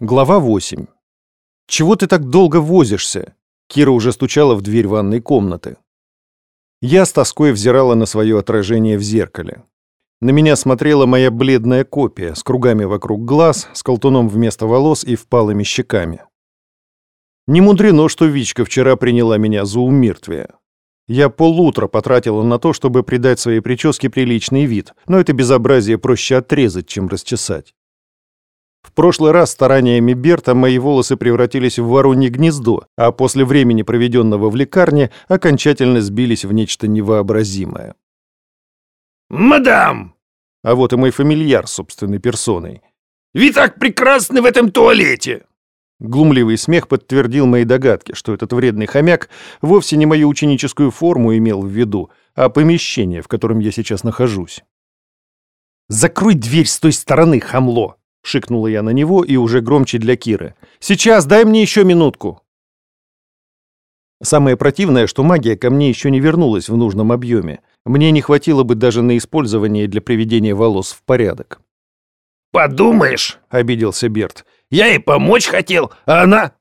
Глава 8. «Чего ты так долго возишься?» Кира уже стучала в дверь ванной комнаты. Я с тоской взирала на свое отражение в зеркале. На меня смотрела моя бледная копия с кругами вокруг глаз, с колтуном вместо волос и впалыми щеками. Не мудрено, что Вичка вчера приняла меня за умертвие. Я полутра потратила на то, чтобы придать своей прическе приличный вид, но это безобразие проще отрезать, чем расчесать. В прошлый раз стараниями Берта мои волосы превратились в воронье гнездо, а после времени, проведенного в лекарне, окончательно сбились в нечто невообразимое. «Мадам!» А вот и мой фамильяр собственной персоной. «Вы так прекрасны в этом туалете!» Глумливый смех подтвердил мои догадки, что этот вредный хомяк вовсе не мою ученическую форму имел в виду, а помещение, в котором я сейчас нахожусь. «Закрой дверь с той стороны, хамло!» Шикнула я на него и уже громче для Киры. «Сейчас, дай мне еще минутку!» Самое противное, что магия ко мне еще не вернулась в нужном объеме. Мне не хватило бы даже на использование для приведения волос в порядок. «Подумаешь», — обиделся Берт, — «я ей помочь хотел, а она...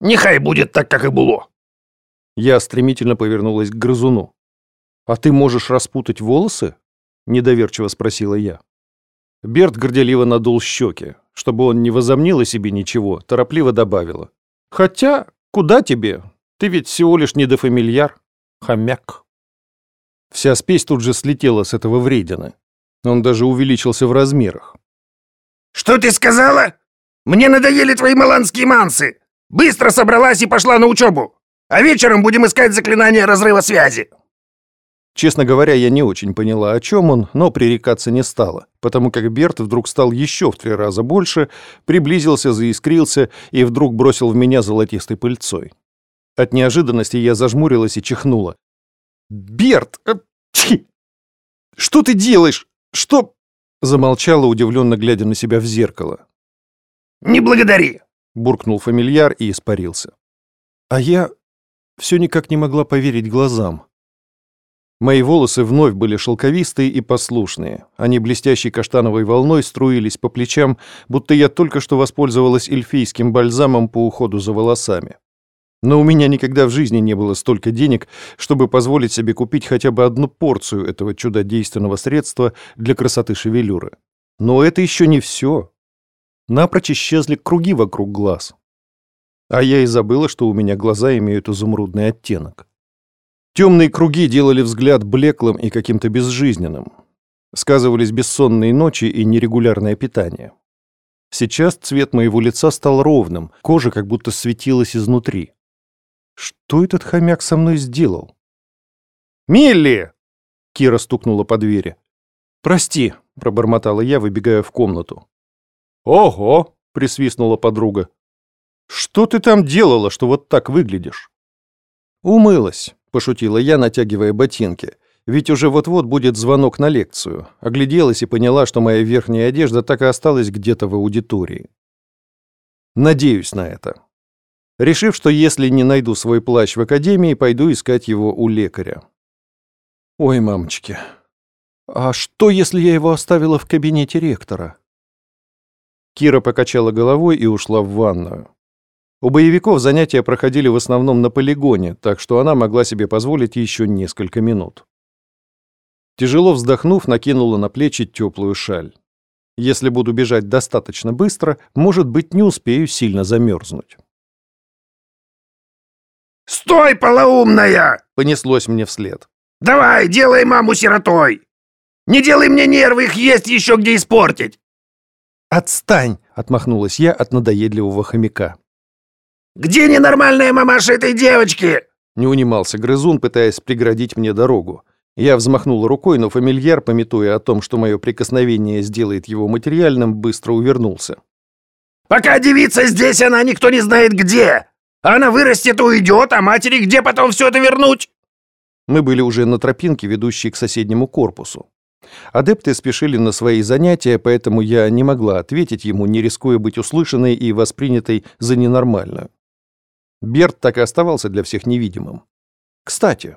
Нехай будет так, как и было». Я стремительно повернулась к грызуну. «А ты можешь распутать волосы?» — недоверчиво спросила я. Берт горделиво надул щеки. Чтобы он не возомнил о себе ничего, торопливо добавила. «Хотя, куда тебе? Ты ведь всего лишь недофамильяр. Хомяк». Вся спесь тут же слетела с этого вредина. Он даже увеличился в размерах. «Что ты сказала? Мне надоели твои маланские мансы. Быстро собралась и пошла на учебу. А вечером будем искать заклинание разрыва связи». Честно говоря, я не очень поняла, о чем он, но пререкаться не стала, потому как Берт вдруг стал еще в три раза больше, приблизился, заискрился и вдруг бросил в меня золотистой пыльцой. От неожиданности я зажмурилась и чихнула. «Берт! Э, что ты делаешь? Что...» Замолчала, удивленно глядя на себя в зеркало. «Не благодари!» — буркнул фамильяр и испарился. А я все никак не могла поверить глазам. Мои волосы вновь были шелковистые и послушные. Они блестящей каштановой волной струились по плечам, будто я только что воспользовалась эльфийским бальзамом по уходу за волосами. Но у меня никогда в жизни не было столько денег, чтобы позволить себе купить хотя бы одну порцию этого чудодейственного средства для красоты шевелюры. Но это еще не все. Напрочь исчезли круги вокруг глаз. А я и забыла, что у меня глаза имеют изумрудный оттенок. Темные круги делали взгляд блеклым и каким-то безжизненным. Сказывались бессонные ночи и нерегулярное питание. Сейчас цвет моего лица стал ровным, кожа как будто светилась изнутри. Что этот хомяк со мной сделал? «Милли!» — Кира стукнула по двери. «Прости», — пробормотала я, выбегая в комнату. «Ого!» — присвистнула подруга. «Что ты там делала, что вот так выглядишь?» «Умылась», пошутила я, натягивая ботинки. Ведь уже вот-вот будет звонок на лекцию. Огляделась и поняла, что моя верхняя одежда так и осталась где-то в аудитории. Надеюсь на это. Решив, что если не найду свой плащ в академии, пойду искать его у лекаря. Ой, мамочки. А что, если я его оставила в кабинете ректора? Кира покачала головой и ушла в ванную. У боевиков занятия проходили в основном на полигоне, так что она могла себе позволить еще несколько минут. Тяжело вздохнув, накинула на плечи теплую шаль. Если буду бежать достаточно быстро, может быть, не успею сильно замерзнуть. «Стой, полоумная!» — понеслось мне вслед. «Давай, делай маму сиротой! Не делай мне нервы, их есть еще где испортить!» «Отстань!» — отмахнулась я от надоедливого хомяка. Где ненормальная мамаша этой девочки?» Не унимался грызун, пытаясь преградить мне дорогу. Я взмахнул рукой, но фамильяр, пометуя о том, что мое прикосновение сделает его материальным, быстро увернулся. «Пока девица здесь, она никто не знает где. Она вырастет, уйдет, а матери где потом все это вернуть?» Мы были уже на тропинке, ведущей к соседнему корпусу. Адепты спешили на свои занятия, поэтому я не могла ответить ему, не рискуя быть услышанной и воспринятой за ненормальную. Берт так и оставался для всех невидимым. «Кстати,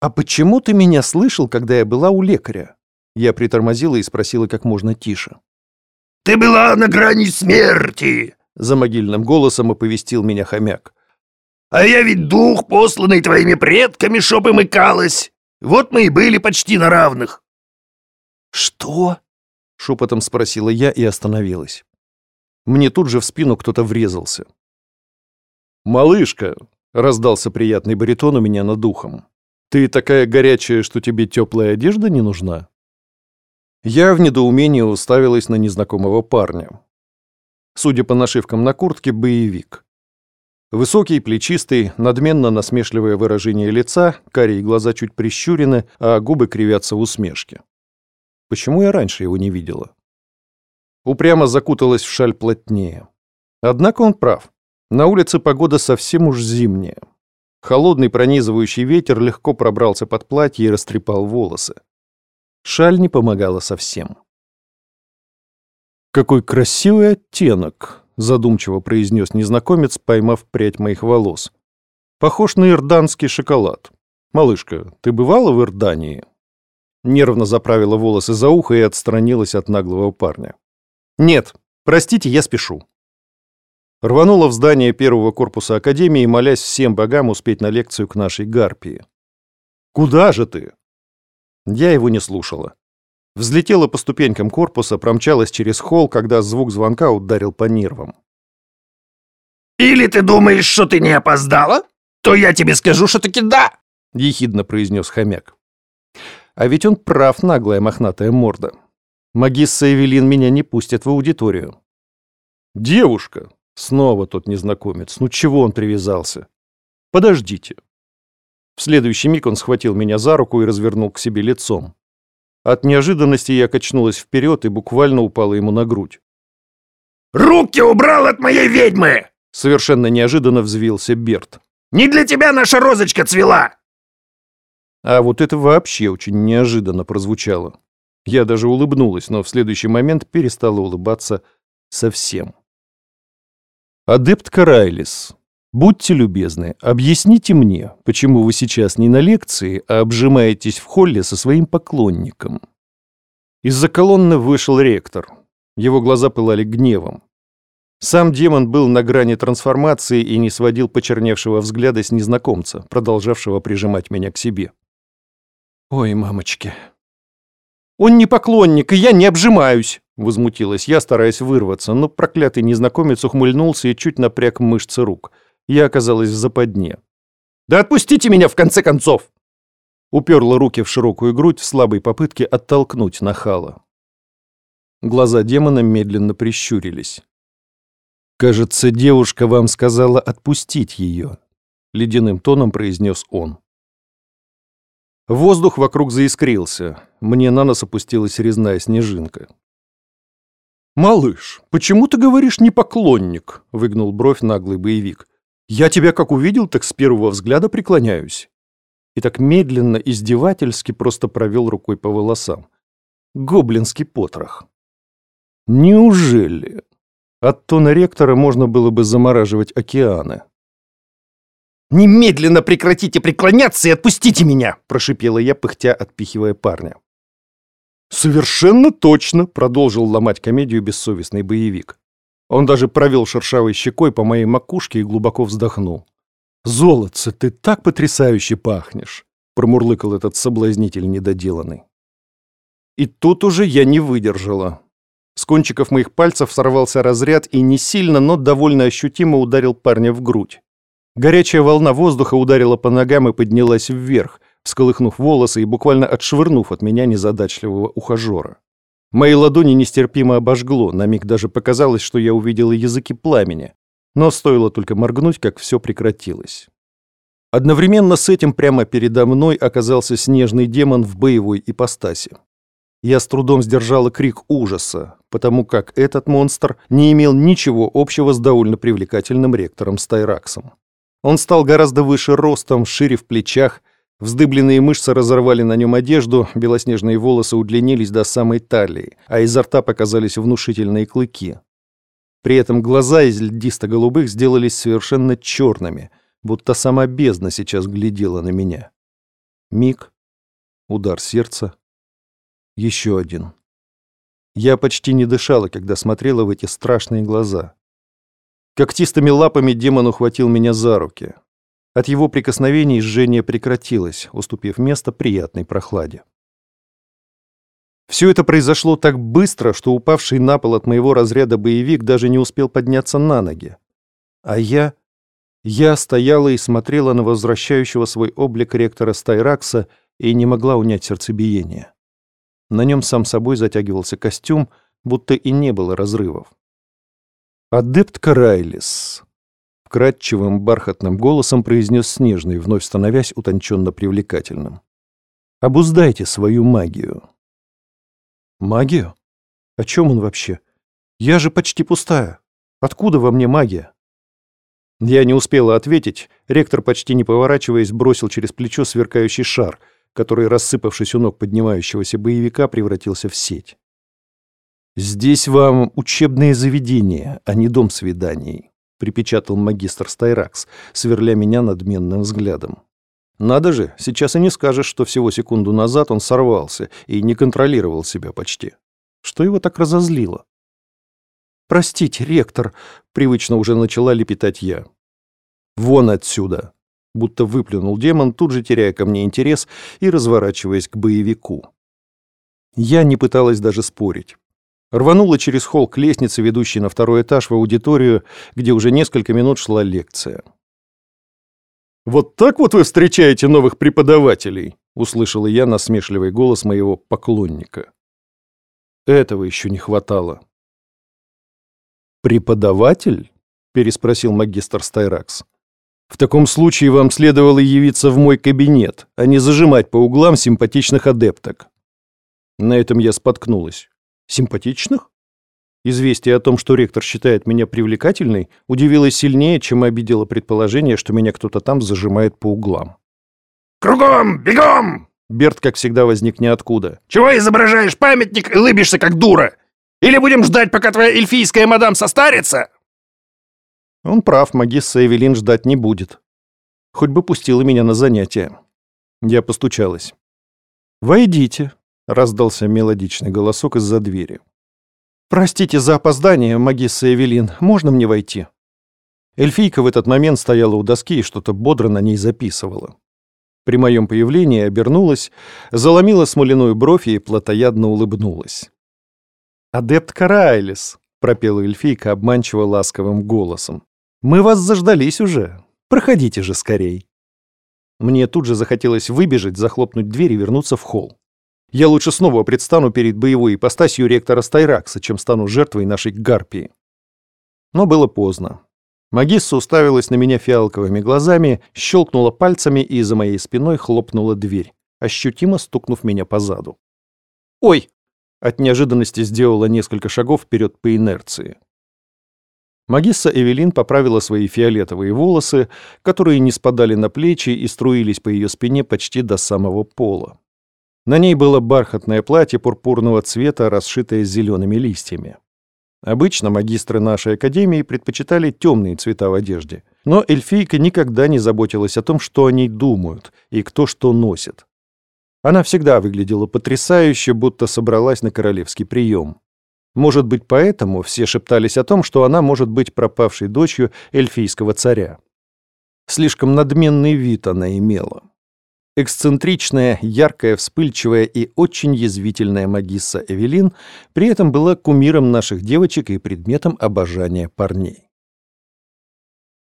а почему ты меня слышал, когда я была у лекаря?» Я притормозила и спросила как можно тише. «Ты была на грани смерти, За могильным голосом оповестил меня хомяк. «А я ведь дух, посланный твоими предками, чтоб и мыкалась. Вот мы и были почти на равных». «Что?» — шепотом спросила я и остановилась. Мне тут же в спину кто-то врезался. «Малышка!» — раздался приятный баритон у меня над духом. «Ты такая горячая, что тебе теплая одежда не нужна?» Я в недоумении уставилась на незнакомого парня. Судя по нашивкам на куртке, боевик. Высокий, плечистый, надменно насмешливое выражение лица, карие глаза чуть прищурены, а губы кривятся в усмешке. Почему я раньше его не видела? Упрямо закуталась в шаль плотнее. Однако он прав. На улице погода совсем уж зимняя. Холодный пронизывающий ветер легко пробрался под платье и растрепал волосы. Шаль не помогала совсем. «Какой красивый оттенок!» — задумчиво произнес незнакомец, поймав прядь моих волос. «Похож на ирданский шоколад. Малышка, ты бывала в Ирдании?» Нервно заправила волосы за ухо и отстранилась от наглого парня. «Нет, простите, я спешу». Рванула в здание первого корпуса Академии, молясь всем богам успеть на лекцию к нашей Гарпии. «Куда же ты?» Я его не слушала. Взлетела по ступенькам корпуса, промчалась через холл, когда звук звонка ударил по нервам. «Или ты думаешь, что ты не опоздала? То я тебе скажу, что таки да!» — ехидно произнес хомяк. А ведь он прав, наглая мохнатая морда. Магисса Эвелин меня не пустит в аудиторию. «Девушка!» — снова тот незнакомец. «Ну чего он привязался?» «Подождите!» В следующий миг он схватил меня за руку и развернул к себе лицом. От неожиданности я качнулась вперед и буквально упала ему на грудь. «Руки убрал от моей ведьмы!» Совершенно неожиданно взвился Берт. «Не для тебя наша розочка цвела!» А вот это вообще очень неожиданно прозвучало. Я даже улыбнулась, но в следующий момент перестала улыбаться совсем. Адепт Карайлис, Будьте любезны, объясните мне, почему вы сейчас не на лекции, а обжимаетесь в холле со своим поклонником. Из-за колонны вышел ректор. Его глаза пылали гневом. Сам демон был на грани трансформации и не сводил почерневшего взгляда с незнакомца, продолжавшего прижимать меня к себе. «Ой, мамочки!» «Он не поклонник, и я не обжимаюсь!» Возмутилась я, стараясь вырваться, но проклятый незнакомец ухмыльнулся и чуть напряг мышцы рук – я оказалась в западне. «Да отпустите меня, в конце концов!» Уперла руки в широкую грудь в слабой попытке оттолкнуть нахала. Глаза демона медленно прищурились. «Кажется, девушка вам сказала отпустить ее», — ледяным тоном произнес он. Воздух вокруг заискрился. Мне на нос опустилась резная снежинка. «Малыш, почему ты говоришь «не поклонник»?» — выгнул бровь наглый боевик. Я тебя как увидел, так с первого взгляда преклоняюсь. И так медленно, издевательски просто провел рукой по волосам. Гоблинский потрох. Неужели? От тона ректора можно было бы замораживать океаны. «Немедленно прекратите преклоняться и отпустите меня!» – прошипела я, пыхтя, отпихивая парня. «Совершенно точно!» – продолжил ломать комедию бессовестный боевик. Он даже провел шершавой щекой по моей макушке и глубоко вздохнул. «Золотце, ты так потрясающе пахнешь!» промурлыкал этот соблазнитель недоделанный. И тут уже я не выдержала. С кончиков моих пальцев сорвался разряд и не сильно, но довольно ощутимо ударил парня в грудь. Горячая волна воздуха ударила по ногам и поднялась вверх, всколыхнув волосы и буквально отшвырнув от меня незадачливого ухажера. Мои ладони нестерпимо обожгло, на миг даже показалось, что я увидела языки пламени. Но стоило только моргнуть, как все прекратилось. Одновременно с этим прямо передо мной оказался снежный демон в боевой ипостаси. Я с трудом сдержала крик ужаса, потому как этот монстр не имел ничего общего с довольно привлекательным ректором Стайраксом. Он стал гораздо выше ростом, шире в плечах, Вздыбленные мышцы разорвали на нем одежду, белоснежные волосы удлинились до самой талии, а изо рта показались внушительные клыки. При этом глаза из льдисто-голубых сделались совершенно черными, будто сама бездна сейчас глядела на меня. Миг, удар сердца, еще один. Я почти не дышала, когда смотрела в эти страшные глаза. Когтистыми лапами демон ухватил меня за руки. От его прикосновений жжение прекратилось, уступив место приятной прохладе. Все это произошло так быстро, что упавший на пол от моего разряда боевик даже не успел подняться на ноги. А я... Я стояла и смотрела на возвращающего свой облик ректора Стайракса и не могла унять сердцебиение. На нем сам собой затягивался костюм, будто и не было разрывов. «Адепт Карайлис», — вкрадчивым бархатным голосом произнес Снежный, вновь становясь утонченно привлекательным. «Обуздайте свою магию». «Магию? О чем он вообще? Я же почти пустая. Откуда во мне магия?» Я не успела ответить. Ректор, почти не поворачиваясь, бросил через плечо сверкающий шар, который, рассыпавшись у ног поднимающегося боевика, превратился в сеть. «Здесь вам учебное заведение, а не дом свиданий», — припечатал магистр Стайракс, сверля меня надменным взглядом. «Надо же, сейчас и не скажешь, что всего секунду назад он сорвался и не контролировал себя почти. Что его так разозлило?» «Простите, ректор», — привычно уже начала лепетать я. «Вон отсюда!» Будто выплюнул демон, тут же теряя ко мне интерес и разворачиваясь к боевику. Я не пыталась даже спорить. Рванула через холл к лестнице, ведущей на второй этаж в аудиторию, где уже несколько минут шла лекция. «Вот так вот вы встречаете новых преподавателей?» — услышала я насмешливый голос моего поклонника. Этого еще не хватало. «Преподаватель?» — переспросил магистр Стайракс. «В таком случае вам следовало явиться в мой кабинет, а не зажимать по углам симпатичных адепток». На этом я споткнулась. «Симпатичных?» Известие о том, что ректор считает меня привлекательной, удивило сильнее, чем обидело предположение, что меня кто-то там зажимает по углам. «Кругом! Бегом!» Берт, как всегда, возник ниоткуда. «Чего изображаешь памятник и лыбишься, как дура? Или будем ждать, пока твоя эльфийская мадам состарится?» Он прав, магисса Эвелин ждать не будет. Хоть бы пустила меня на занятия. Я постучалась. «Войдите», — раздался мелодичный голосок из-за двери. «Простите за опоздание, магисса Эвелин, можно мне войти?» Эльфийка в этот момент стояла у доски и что-то бодро на ней записывала. При моем появлении обернулась, заломила смоляную бровь и плотоядно улыбнулась. «Адепт Карайлис», — пропела эльфийка обманчиво ласковым голосом. «Мы вас заждались уже. Проходите же скорей». Мне тут же захотелось выбежать, захлопнуть дверь и вернуться в холл. Я лучше снова предстану перед боевой ипостасью ректора Стайракса, чем стану жертвой нашей гарпии. Но было поздно. Магисса уставилась на меня фиалковыми глазами, щелкнула пальцами и за моей спиной хлопнула дверь, ощутимо стукнув меня по заду. «Ой!» От неожиданности сделала несколько шагов вперед по инерции. Магисса Эвелин поправила свои фиолетовые волосы, которые не спадали на плечи и струились по ее спине почти до самого пола. На ней было бархатное платье пурпурного цвета, расшитое зелеными листьями. Обычно магистры нашей академии предпочитали темные цвета в одежде, но эльфийка никогда не заботилась о том, что они думают и кто что носит. Она всегда выглядела потрясающе, будто собралась на королевский прием. Может быть, поэтому все шептались о том, что она может быть пропавшей дочью эльфийского царя. Слишком надменный вид она имела. Эксцентричная, яркая, вспыльчивая и очень язвительная магисса Эвелин при этом была кумиром наших девочек и предметом обожания парней.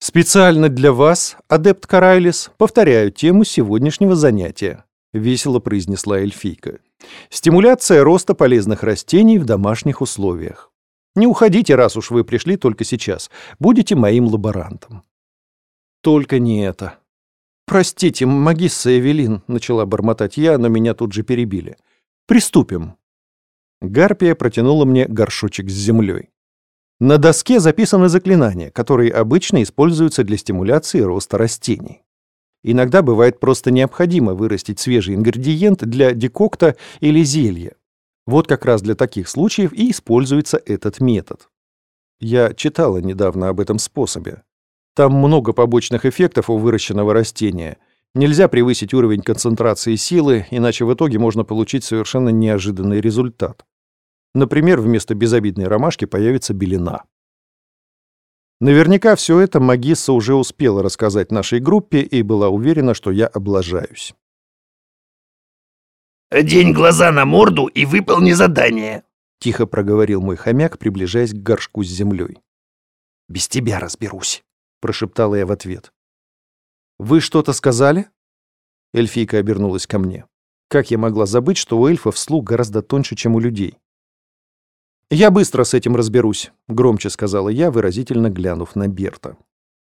Специально для вас, адепт Карайлис, повторяю тему сегодняшнего занятия. — весело произнесла эльфийка. «Стимуляция роста полезных растений в домашних условиях. Не уходите, раз уж вы пришли только сейчас. Будете моим лаборантом». «Только не это». «Простите, магисса Эвелин», — начала бормотать я, но меня тут же перебили. «Приступим». Гарпия протянула мне горшочек с землей. На доске записаны заклинания, которые обычно используются для стимуляции роста растений. Иногда бывает просто необходимо вырастить свежий ингредиент для декокта или зелья. Вот как раз для таких случаев и используется этот метод. Я читала недавно об этом способе. Там много побочных эффектов у выращенного растения. Нельзя превысить уровень концентрации силы, иначе в итоге можно получить совершенно неожиданный результат. Например, вместо безобидной ромашки появится белина. Наверняка все это Магисса уже успела рассказать нашей группе и была уверена, что я облажаюсь. «Одень глаза на морду и выполни задание», — тихо проговорил мой хомяк, приближаясь к горшку с землей. «Без тебя разберусь», — прошептала я в ответ. «Вы что-то сказали?» Эльфийка обернулась ко мне. Как я могла забыть, что у эльфов слух гораздо тоньше, чем у людей? «Я быстро с этим разберусь», — громче сказала я, выразительно глянув на Берта.